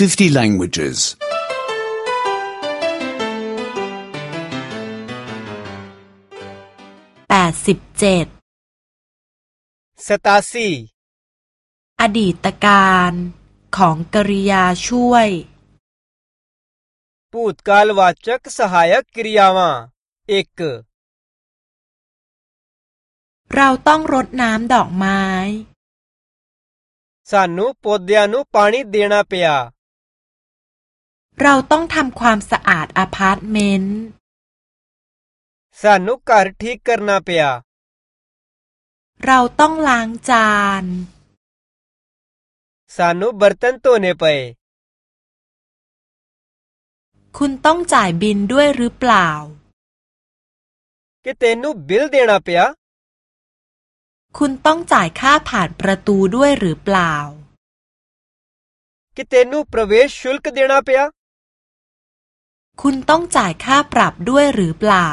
50 languages. 87สตาซีอดีตการของกริยาช่วยพูดกาลวาจักสหายกริยามาเอกเราต้องรดน้ำดอกไม้สานุปดยานุปานิเดีนาเปียเราต้องทำความสะอาดอพาร์ตเมนต์ ਸ ਾ ਨ การทีกันนะเพีย เราต้องล้างจาน ਸਾਨੂੰ ต ਰ ਤ ਨ ਧ ੋเนไปคุณต้องจ่ายบินด้วยหรือเปล่า ਕ เ ਤ ੈนੂบ ਬਿੱਲ ਦ นะเพีย คุณต้องจ่ายค่าผ่านประตูด้วยหรือเปล่าคิ ਤ เ ਨ ੂੰ ਪ ੍เวชชุลกเด ਕ ਦ นะเพียคุณต้องจ่ายค่าปรับด้วยหรือเปล่า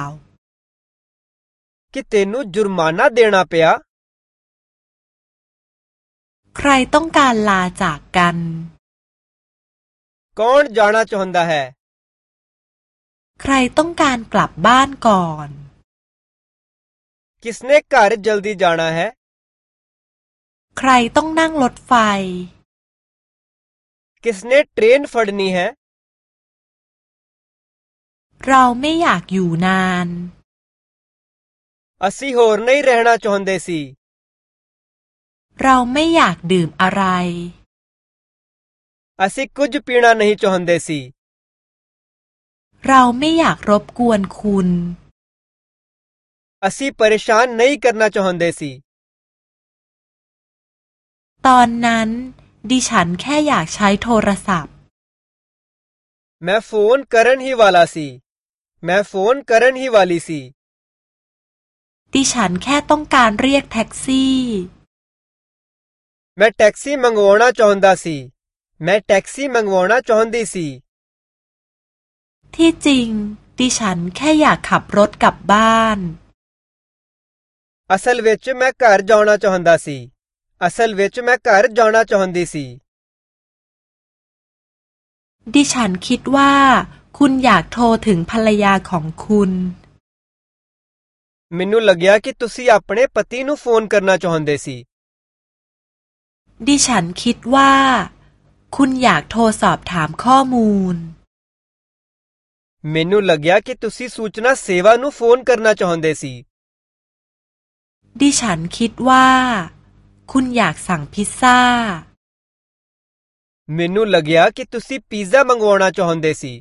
कि เตนूจुร् म ा न ा द ेนาเปียใครต้องการลาจากกัน कौन जाना च ाนดาเฮใครต้องการกลับบ้านก่อน คิเน स การ र จัลดีจานาเฮใครต้องนั่งรถไฟคิสเน ट ् र นฟ फ ดนีเ है เราไม่อยากอยู่นานอาศีโหรไม่เรียนาจอนเดซี เราไม่อยากดื่มอะไรอาศีกุจปีนาไม่จอนเดซี เราไม่อยากรบกวนคุณอาศีปริชานไม่กันนาจอนเดซีตอนนั้นดิฉันแค่อยากใช้โทรศัพท์ แม่ฟูนกรันฮีวาลาซี मैं फोन ร र न ही व ा ल ี सी ดิฉันแค่ต้องการเรียกแท็กซี่แม่แท็กซี่มังวอนาจอนดาซีแม่แท็กซี่มังวอนาจอนดีซีที่จริงดิฉันแค่อยากขับรถกลับบ้านอ असल वेच मैं कार जाना चाहता सी असल वेच मैं क ाจอนาจอนดีซีดิฉันคิดว่าคุณอยากโทรถึงภรรยาของคุณมินูลักยาคิดตุสีอัปเน่พัตินูฟอนกันนาจอนเดซีดิฉันคิดว่า คุณอยากโทรสอบถามข้อมูลเมนูลักยาคิดตุสีสูชนาเซวานูฟอนกันนาจอนเดซีดิฉันคิดว่า คุณอยากสั่งพิซซ่าเมนูลักยาคิดตุสีพิซซ่ามังโวนาจอนเดซี